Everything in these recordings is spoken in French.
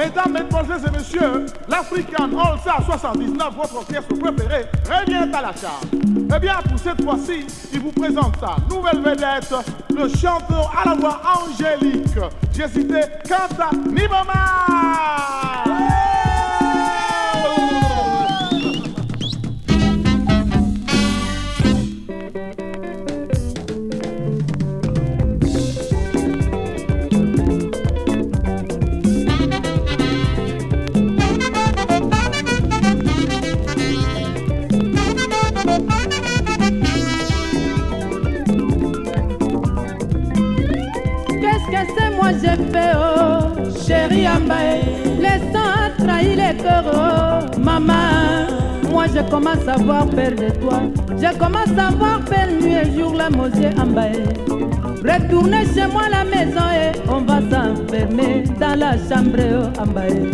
Mesdames, Mesdemoiselles et Messieurs, l'African All Star 79, votre orchestre préféré, revient à la charge. Eh bien, pour cette fois-ci, il vous présente sa nouvelle vedette, le chanteur à la voix angélique. J'ai cité Kanta Nibama. Je commence à avoir peur de toi, je commence à avoir peur nuit et jour la mosier Ambaye. Retournez chez moi la maison et on va s'enfermer dans la chambre oh, Ambaye.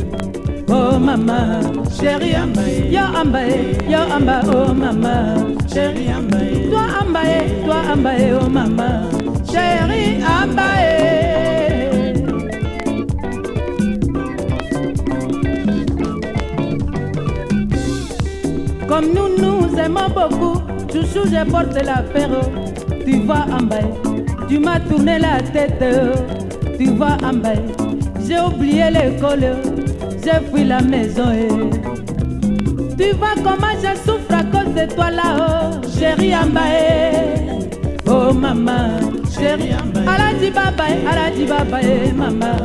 Oh maman, chérie Ambaye, yo Ambaye, yo Amba, oh maman, chérie Ambaye, toi Ambaye, toi Ambaye, oh maman, chérie Ambaye. Comme nous nous aimons beaucoup, chouchou, je porte l'affaire. Tu vois en tu m'as tourné la tête. Tu vois en j'ai oublié l'école, j'ai fui la maison. Tu vois comment je souffre à cause de toi là, oh, chérie Ambaye. Oh maman, chérie Ambaye. Aladi babaye, aladi maman.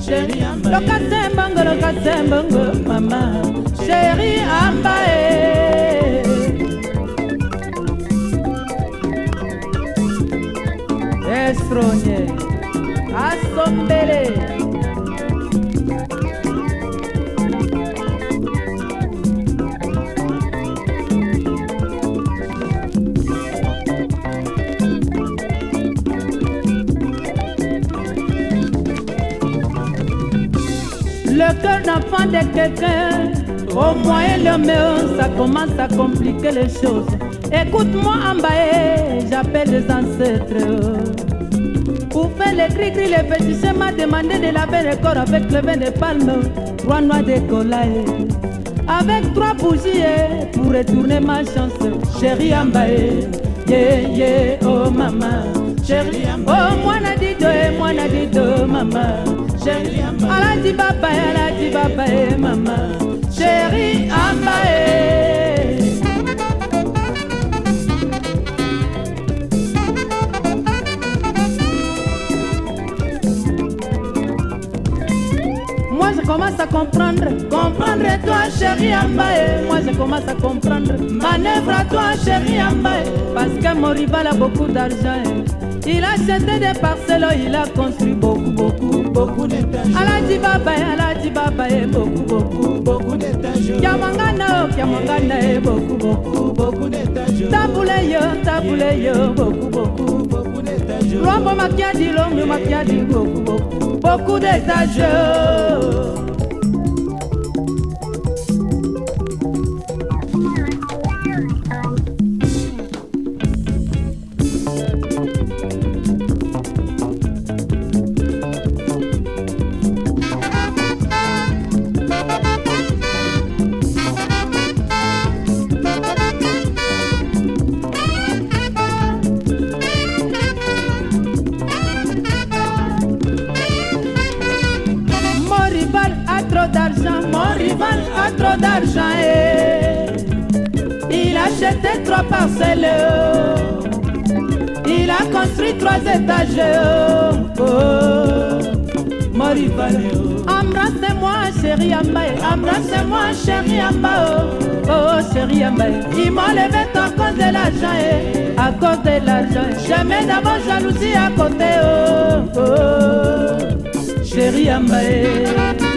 Chérie Ambaye. Lokasembango, lokasembango, maman. Chérie Le cœur d'enfant de quelqu'un, au moyen le mieux, ça commence à compliquer les choses. Écoute-moi, Ambaye, j'appelle les ancêtres. Faire les cris-cris, les petits m'a demandé de laver le corps avec le vin de palme, trois noix de collaille. Avec trois bougies pour retourner ma chance, chérie Ambaye. Yeah, yeah, oh maman. Chérie Ambaye. Oh, moi n'a dit deux, moi n'a dit deux, maman. Chérie Ambaye. Elle a dit papa, elle a dit papa, maman. Chérie Ambaye. Comprendre, comprendre toi chérie Ambaye, moi je commence à comprendre, manœuvre à toi chérie Ambaye, parce que mon rival a beaucoup d'argent. Il a acheté des parcelles, il a construit beaucoup, beaucoup, beaucoup d'étages. Elle a dit baba, elle a dit baba, beaucoup, beaucoup, beaucoup d'étages. Kiamangana, Kiamangana, beaucoup, beaucoup, beaucoup d'étages. Taboule yo, taboule yo, beaucoup, beaucoup, beaucoup d'étages. Lombo makiadi, lombo makiadi, beaucoup, beaucoup, beaucoup d'étages. Il a acheté trois parcelles. Il a construit trois étages. Oh, Embrasse-moi, chérie Ambaye. Embrasse-moi, chérie Ambaye. Oh, chérie Ambaye. Il m'a levé à cause de l'argent. À cause de l'argent. Jamais d'abord jalousie à côté. Oh, oh, chérie Ambaye.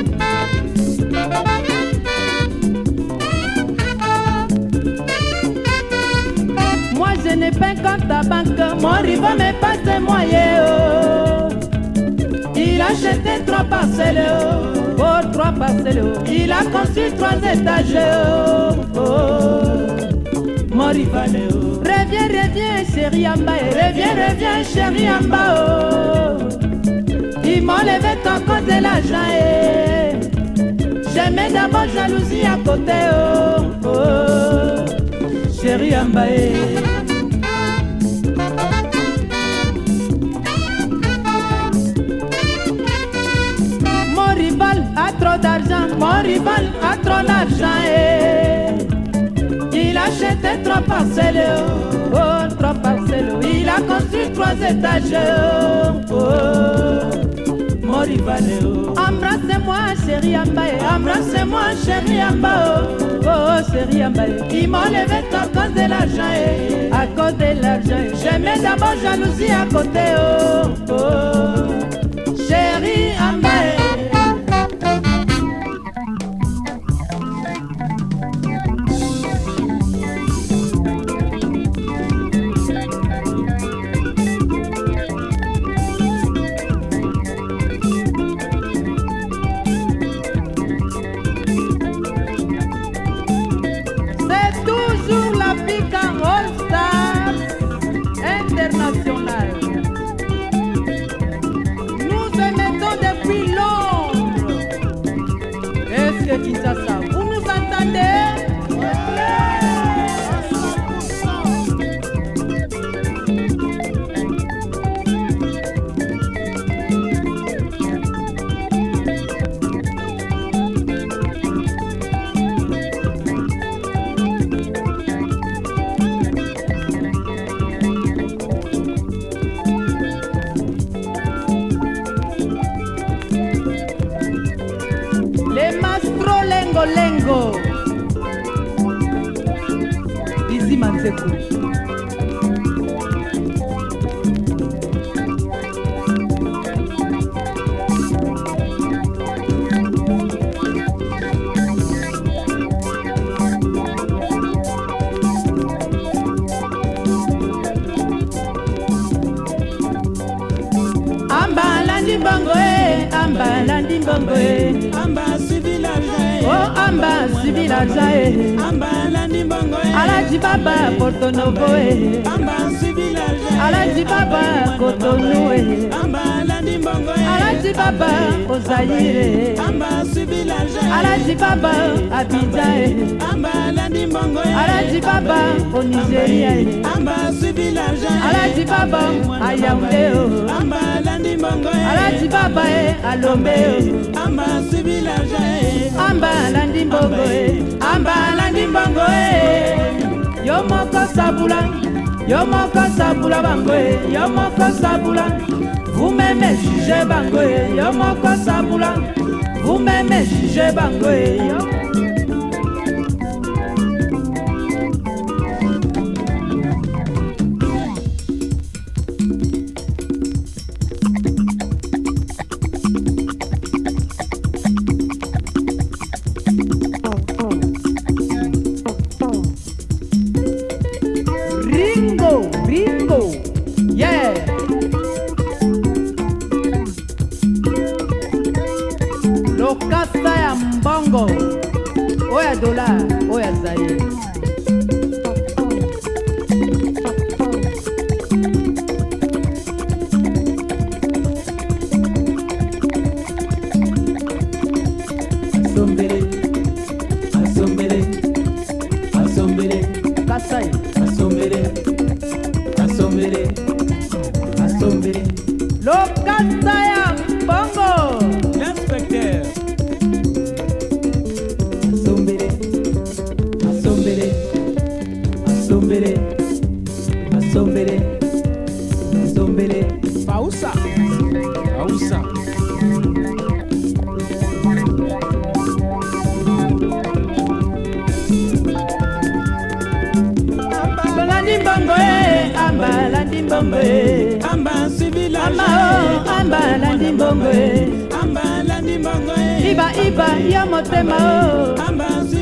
Pas compte à banque, mon rival me passe moyen. Oh. Il a acheté trois parcelles, oh, oh trois parcelles. Oh. Il a construit trois étages. Oh. Mon rival, reviens, reviens, chérie Amba, reviens, reviens, chérie Amba. Oh. Ils m'ont levé ton compte de l'argent. Eh. J'aimais d'abord jalousie à côté, oh, oh, chérie Ambaye. Rival a trop d'argent, eh. Il achète trois parcelles, oh, trois parcelles. Il a construit trois étages, oh, oh, mon rival, oh. Embrassez-moi, chérie Ambaye, embrassez-moi, chérie Ambaye, oh, oh, chérie Ambaye. Ils m'ont levé à cause de l'argent, eh, à cause de l'argent. eh. D'abord jalousie à côté, oh, oh, entender. kou. Amba si vilaja e, amba si vilaja e, amba la alaji baba portonovo e alaji baba kotonu e alaji baba ozaire. Alaji baba abidja e alaji baba onigeria e alaji baba ayaunde o alaji baba e alombe o amba alandi mbongo e amba alandi mbongo e Yo moko sabula Yo moko sabula bango eh. Yo moko sabula Vous-même jugez bango eh. Yo moko sabula Vous-même jugez bango eh. Yo voy a salir. Asombere, asombere, asombere, kasai, asombere, asombere, asombere, lo. pamba alandi mbongo e. ibaiba yo motema o.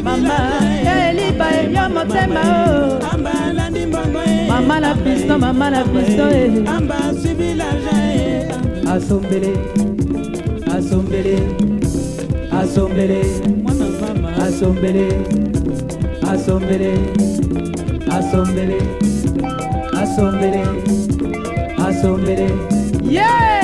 Mama eliba e, yo motema o. Mama na pisto mama na pisto e. Asombele asombele asombele. Asombele asombele asombele asombele asombele. Yeah!